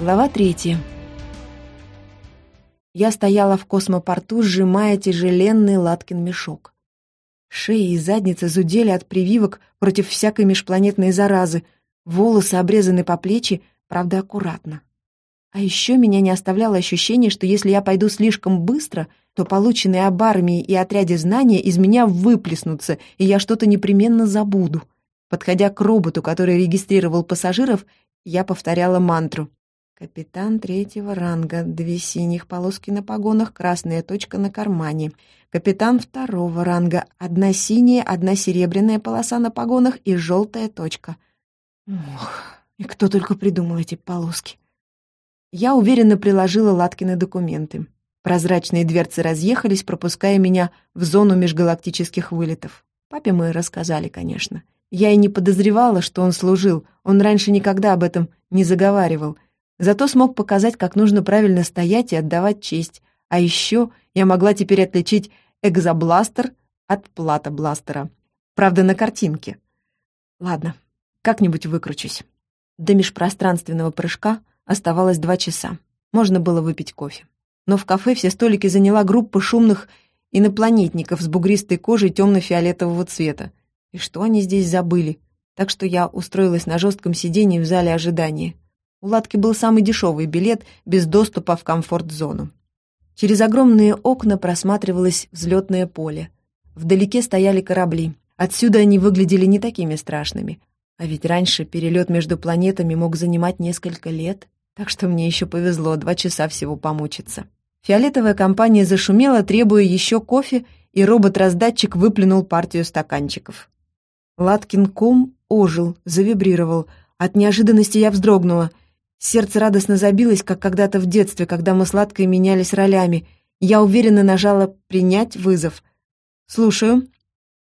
Глава третья. Я стояла в космопорту, сжимая тяжеленный Латкин мешок. Шея и задница зудели от прививок против всякой межпланетной заразы, волосы обрезаны по плечи, правда, аккуратно. А еще меня не оставляло ощущение, что если я пойду слишком быстро, то полученные об армии и отряде знания из меня выплеснутся, и я что-то непременно забуду. Подходя к роботу, который регистрировал пассажиров, я повторяла мантру. Капитан третьего ранга, две синих полоски на погонах, красная точка на кармане. Капитан второго ранга, одна синяя, одна серебряная полоса на погонах и желтая точка. Ох, и кто только придумал эти полоски. Я уверенно приложила Латкины документы. Прозрачные дверцы разъехались, пропуская меня в зону межгалактических вылетов. Папе мы рассказали, конечно. Я и не подозревала, что он служил, он раньше никогда об этом не заговаривал — Зато смог показать, как нужно правильно стоять и отдавать честь. А еще я могла теперь отличить экзобластер от плата-бластера. Правда, на картинке. Ладно, как-нибудь выкручусь. До межпространственного прыжка оставалось два часа. Можно было выпить кофе. Но в кафе все столики заняла группа шумных инопланетников с бугристой кожей темно-фиолетового цвета. И что они здесь забыли? Так что я устроилась на жестком сиденье в зале ожидания. У Ладки был самый дешевый билет без доступа в комфорт-зону. Через огромные окна просматривалось взлетное поле. Вдалеке стояли корабли. Отсюда они выглядели не такими страшными. А ведь раньше перелет между планетами мог занимать несколько лет, так что мне еще повезло два часа всего помучиться. Фиолетовая компания зашумела, требуя еще кофе, и робот-раздатчик выплюнул партию стаканчиков. Латкин ком ожил, завибрировал. От неожиданности я вздрогнула. Сердце радостно забилось, как когда-то в детстве, когда мы сладко менялись ролями. Я уверенно нажала «принять вызов». «Слушаю».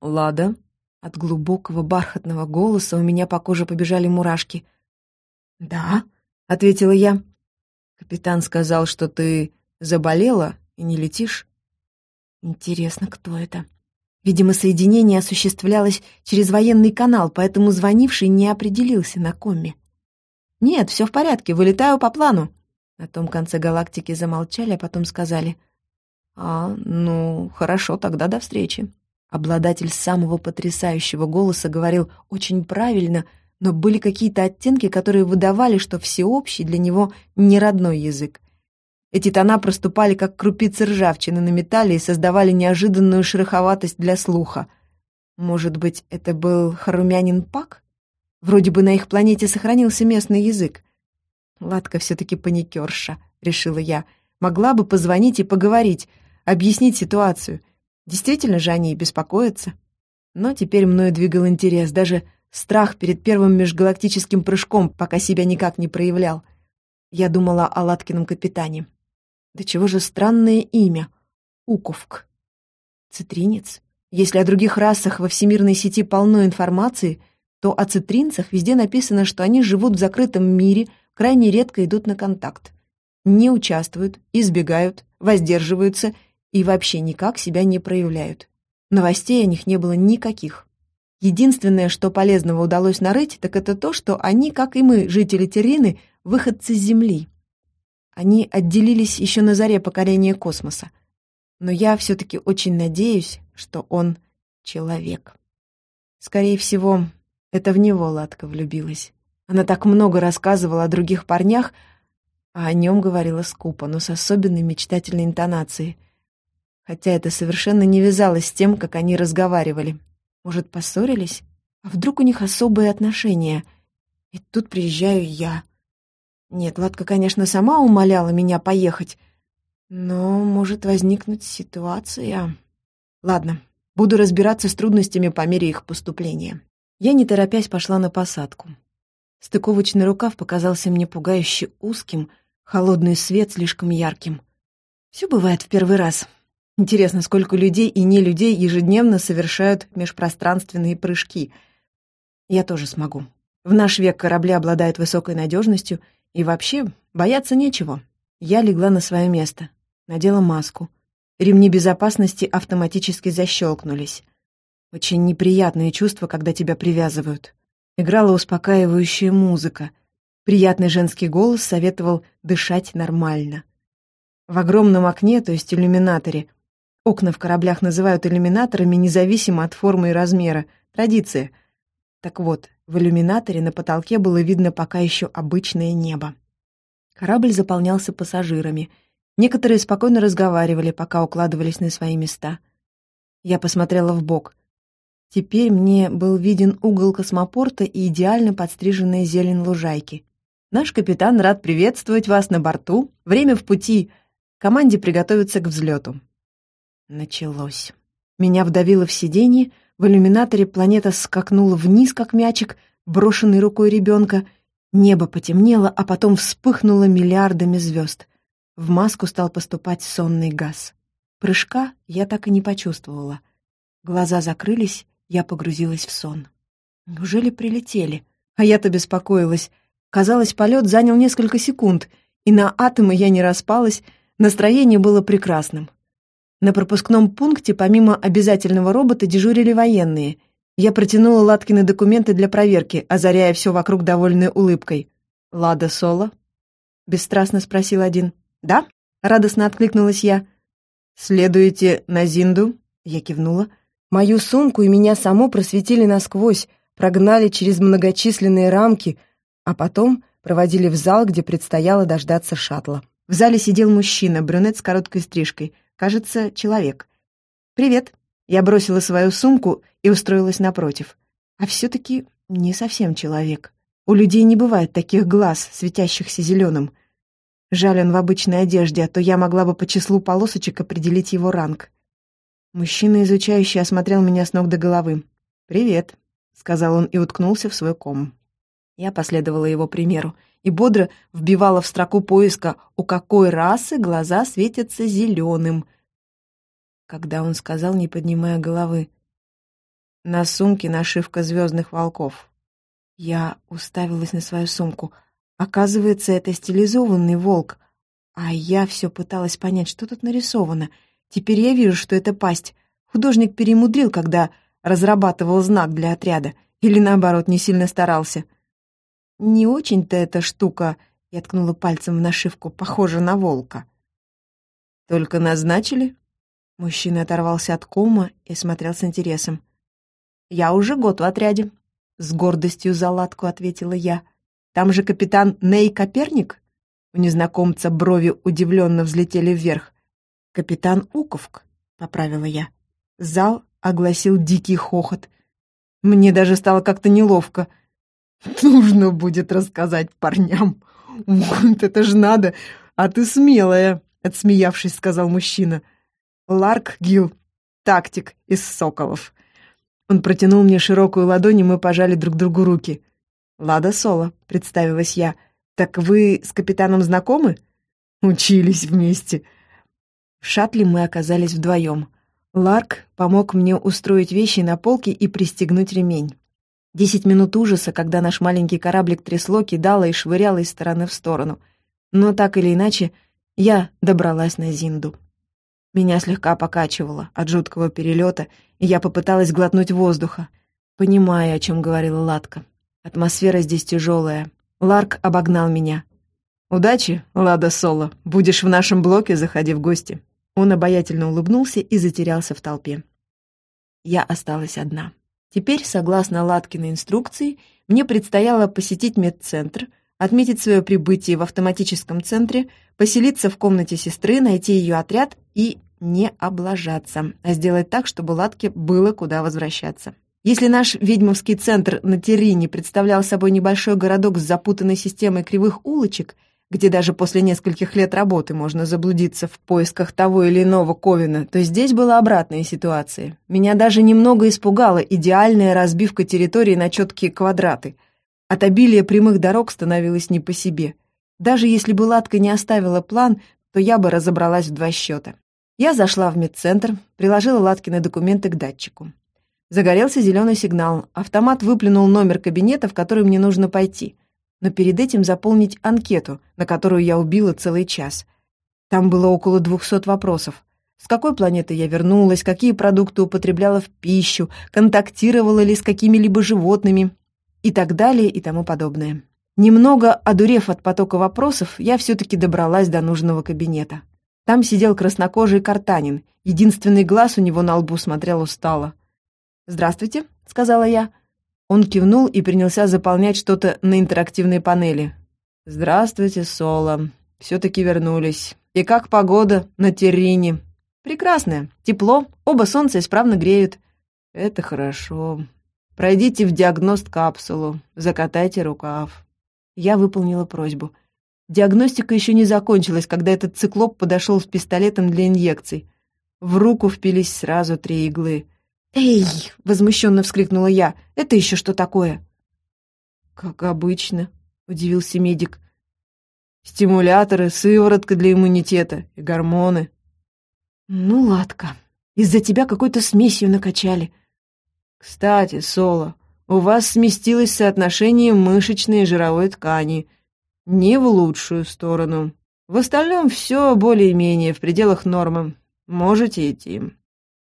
«Лада». От глубокого бархатного голоса у меня по коже побежали мурашки. «Да», — ответила я. «Капитан сказал, что ты заболела и не летишь». «Интересно, кто это?» Видимо, соединение осуществлялось через военный канал, поэтому звонивший не определился на коме. «Нет, все в порядке, вылетаю по плану». На том конце галактики замолчали, а потом сказали. «А, ну, хорошо, тогда до встречи». Обладатель самого потрясающего голоса говорил очень правильно, но были какие-то оттенки, которые выдавали, что всеобщий для него не родной язык. Эти тона проступали, как крупицы ржавчины на металле и создавали неожиданную шероховатость для слуха. Может быть, это был харумянин Пак? Вроде бы на их планете сохранился местный язык. Ладка все-таки паникерша, решила я. Могла бы позвонить и поговорить, объяснить ситуацию. Действительно же они беспокоятся. Но теперь мною двигал интерес, даже страх перед первым межгалактическим прыжком, пока себя никак не проявлял. Я думала о Латкином капитане. Да чего же странное имя? Уковк. Цитринец. Если о других расах во всемирной сети полно информации — то о цитринцах везде написано, что они живут в закрытом мире, крайне редко идут на контакт. Не участвуют, избегают, воздерживаются и вообще никак себя не проявляют. Новостей о них не было никаких. Единственное, что полезного удалось нарыть, так это то, что они, как и мы, жители Террины, выходцы с Земли. Они отделились еще на заре покорения космоса. Но я все-таки очень надеюсь, что он человек. Скорее всего, это в него Ладка влюбилась. Она так много рассказывала о других парнях, а о нем говорила скупо, но с особенной мечтательной интонацией. Хотя это совершенно не вязалось с тем, как они разговаривали. Может, поссорились? А вдруг у них особые отношения? И тут приезжаю я. Нет, Ладка, конечно, сама умоляла меня поехать, но может возникнуть ситуация... Ладно, буду разбираться с трудностями по мере их поступления. Я, не торопясь, пошла на посадку. Стыковочный рукав показался мне пугающе узким, холодный свет слишком ярким. Все бывает в первый раз. Интересно, сколько людей и не людей ежедневно совершают межпространственные прыжки. Я тоже смогу. В наш век корабли обладают высокой надежностью, и вообще бояться нечего. Я легла на свое место, надела маску. Ремни безопасности автоматически защелкнулись. Очень неприятные чувства, когда тебя привязывают. Играла успокаивающая музыка. Приятный женский голос советовал дышать нормально. В огромном окне, то есть иллюминаторе, окна в кораблях называют иллюминаторами независимо от формы и размера, традиция. Так вот, в иллюминаторе на потолке было видно пока еще обычное небо. Корабль заполнялся пассажирами. Некоторые спокойно разговаривали, пока укладывались на свои места. Я посмотрела в бок. Теперь мне был виден угол космопорта и идеально подстриженная зелень лужайки. «Наш капитан рад приветствовать вас на борту. Время в пути. Команде приготовиться к взлету». Началось. Меня вдавило в сиденье, в иллюминаторе планета скакнула вниз, как мячик, брошенный рукой ребенка — Небо потемнело, а потом вспыхнуло миллиардами звезд. В маску стал поступать сонный газ. Прыжка я так и не почувствовала. Глаза закрылись, я погрузилась в сон. Неужели прилетели? А я-то беспокоилась. Казалось, полет занял несколько секунд, и на атомы я не распалась, настроение было прекрасным. На пропускном пункте помимо обязательного робота дежурили военные — я протянула Латкины документы для проверки, озаряя все вокруг довольной улыбкой. «Лада Соло?» — бесстрастно спросил один. «Да?» — радостно откликнулась я. «Следуете на Зинду?» — я кивнула. Мою сумку и меня само просветили насквозь, прогнали через многочисленные рамки, а потом проводили в зал, где предстояло дождаться шаттла. В зале сидел мужчина, брюнет с короткой стрижкой. Кажется, человек. «Привет», я бросила свою сумку и устроилась напротив. А все-таки не совсем человек. У людей не бывает таких глаз, светящихся зеленым. Жаль он в обычной одежде, а то я могла бы по числу полосочек определить его ранг. Мужчина, изучающий, осмотрел меня с ног до головы. «Привет», — сказал он и уткнулся в свой ком. Я последовала его примеру и бодро вбивала в строку поиска, у какой расы глаза светятся зеленым — когда он сказал, не поднимая головы. «На сумке нашивка звездных волков». Я уставилась на свою сумку. Оказывается, это стилизованный волк. А я все пыталась понять, что тут нарисовано. Теперь я вижу, что это пасть. Художник перемудрил, когда разрабатывал знак для отряда. Или, наоборот, не сильно старался. «Не очень-то эта штука», — я ткнула пальцем в нашивку, — «похожа на волка». «Только назначили?» Мужчина оторвался от кома и смотрел с интересом. «Я уже год в отряде», — с гордостью за латку ответила я. «Там же капитан Ней Коперник?» У незнакомца брови удивленно взлетели вверх. «Капитан Уковк», — поправила я. Зал огласил дикий хохот. Мне даже стало как-то неловко. «Нужно будет рассказать парням. Вот это ж надо! А ты смелая!» — отсмеявшись, сказал мужчина. Ларк Гил, тактик из Соколов. Он протянул мне широкую ладонь, и мы пожали друг другу руки. «Лада Соло», — представилась я. «Так вы с капитаном знакомы?» «Учились вместе». В шаттле мы оказались вдвоем. Ларк помог мне устроить вещи на полке и пристегнуть ремень. Десять минут ужаса, когда наш маленький кораблик трясло, кидало и швыряло из стороны в сторону. Но так или иначе, я добралась на Зинду. Меня слегка покачивало от жуткого перелета, и я попыталась глотнуть воздуха, понимая, о чем говорила Латка. Атмосфера здесь тяжелая. Ларк обогнал меня. «Удачи, Лада Соло. Будешь в нашем блоке, заходи в гости». Он обаятельно улыбнулся и затерялся в толпе. Я осталась одна. Теперь, согласно Латкиной инструкции, мне предстояло посетить медцентр, отметить свое прибытие в автоматическом центре, поселиться в комнате сестры, найти ее отряд и не облажаться, а сделать так, чтобы Латке было куда возвращаться. Если наш ведьмовский центр на Терине представлял собой небольшой городок с запутанной системой кривых улочек, где даже после нескольких лет работы можно заблудиться в поисках того или иного Ковина, то здесь была обратная ситуация. Меня даже немного испугала идеальная разбивка территории на четкие квадраты. От обилия прямых дорог становилось не по себе. Даже если бы Латка не оставила план, то я бы разобралась в два счета. Я зашла в медцентр, приложила Латкины документы к датчику. Загорелся зеленый сигнал. Автомат выплюнул номер кабинета, в который мне нужно пойти. Но перед этим заполнить анкету, на которую я убила целый час. Там было около двухсот вопросов. С какой планеты я вернулась, какие продукты употребляла в пищу, контактировала ли с какими-либо животными и так далее и тому подобное. Немного одурев от потока вопросов, я все-таки добралась до нужного кабинета. Там сидел краснокожий Картанин, единственный глаз у него на лбу смотрел устало. «Здравствуйте», — сказала я. Он кивнул и принялся заполнять что-то на интерактивной панели. «Здравствуйте, Соло. Все-таки вернулись. И как погода на Террине?» «Прекрасная. Тепло. Оба солнца исправно греют». «Это хорошо. Пройдите в диагност-капсулу. Закатайте рукав». Я выполнила просьбу. Диагностика еще не закончилась, когда этот циклоп подошел с пистолетом для инъекций. В руку впились сразу три иглы. «Эй!» — возмущенно вскрикнула я. «Это еще что такое?» «Как обычно», — удивился медик. «Стимуляторы, сыворотка для иммунитета и гормоны». «Ну, ладка, из-за тебя какой-то смесью накачали». «Кстати, Соло, у вас сместилось соотношение мышечной и жировой ткани. Не в лучшую сторону. В остальном все более-менее в пределах нормы. Можете идти.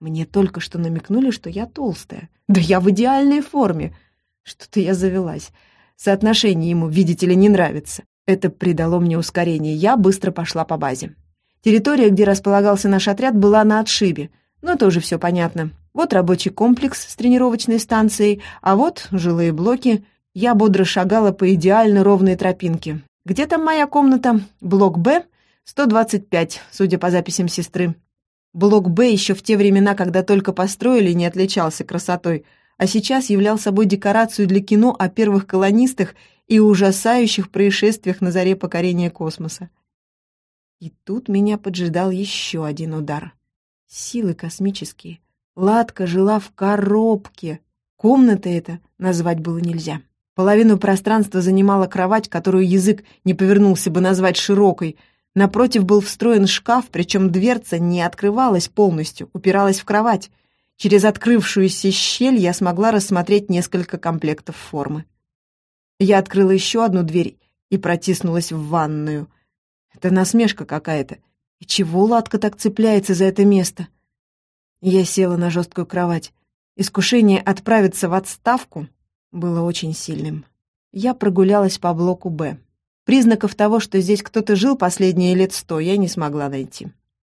Мне только что намекнули, что я толстая. Да я в идеальной форме. Что-то я завелась. Соотношение ему, видите ли, не нравится. Это придало мне ускорение. Я быстро пошла по базе. Территория, где располагался наш отряд, была на отшибе. Но тоже все понятно. Вот рабочий комплекс с тренировочной станцией, а вот жилые блоки. Я бодро шагала по идеально ровной тропинке. Где там моя комната? Блок «Б», 125, судя по записям сестры. Блок «Б» еще в те времена, когда только построили, не отличался красотой, а сейчас являл собой декорацию для кино о первых колонистах и ужасающих происшествиях на заре покорения космоса. И тут меня поджидал еще один удар. Силы космические — Ладка жила в коробке. Комната эта назвать было нельзя. Половину пространства занимала кровать, которую язык не повернулся бы назвать широкой. Напротив был встроен шкаф, причем дверца не открывалась полностью, упиралась в кровать. Через открывшуюся щель я смогла рассмотреть несколько комплектов формы. Я открыла еще одну дверь и протиснулась в ванную. Это насмешка какая-то. И чего Ладка так цепляется за это место? — я села на жесткую кровать. Искушение отправиться в отставку было очень сильным. Я прогулялась по блоку «Б». Признаков того, что здесь кто-то жил последние лет сто, я не смогла найти.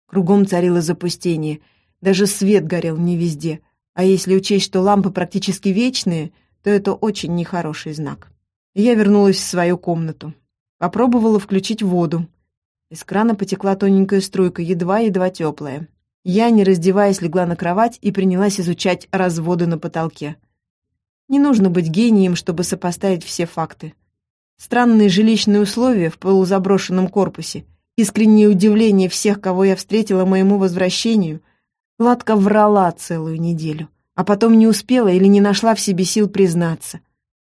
Кругом царило запустение. Даже свет горел не везде. А если учесть, что лампы практически вечные, то это очень нехороший знак. Я вернулась в свою комнату. Попробовала включить воду. Из крана потекла тоненькая струйка, едва-едва теплая. Я, не раздеваясь, легла на кровать и принялась изучать разводы на потолке. Не нужно быть гением, чтобы сопоставить все факты. Странные жилищные условия в полузаброшенном корпусе, искреннее удивление всех, кого я встретила моему возвращению. Ладка врала целую неделю, а потом не успела или не нашла в себе сил признаться.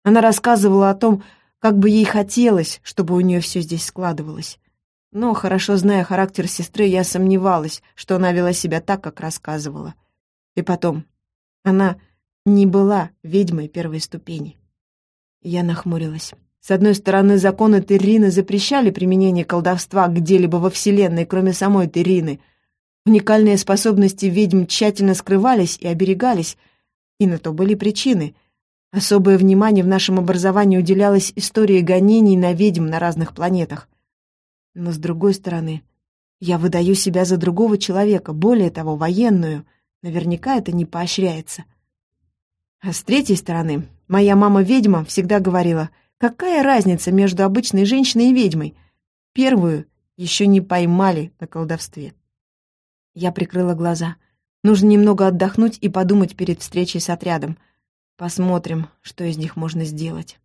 Она рассказывала о том, как бы ей хотелось, чтобы у нее все здесь складывалось. Но, хорошо зная характер сестры, я сомневалась, что она вела себя так, как рассказывала. И потом, она не была ведьмой первой ступени. Я нахмурилась. С одной стороны, законы Террины запрещали применение колдовства где-либо во Вселенной, кроме самой Террины. Уникальные способности ведьм тщательно скрывались и оберегались, и на то были причины. Особое внимание в нашем образовании уделялось истории гонений на ведьм на разных планетах. Но с другой стороны, я выдаю себя за другого человека, более того, военную. Наверняка это не поощряется. А с третьей стороны, моя мама-ведьма всегда говорила, какая разница между обычной женщиной и ведьмой? Первую еще не поймали на колдовстве. Я прикрыла глаза. Нужно немного отдохнуть и подумать перед встречей с отрядом. Посмотрим, что из них можно сделать.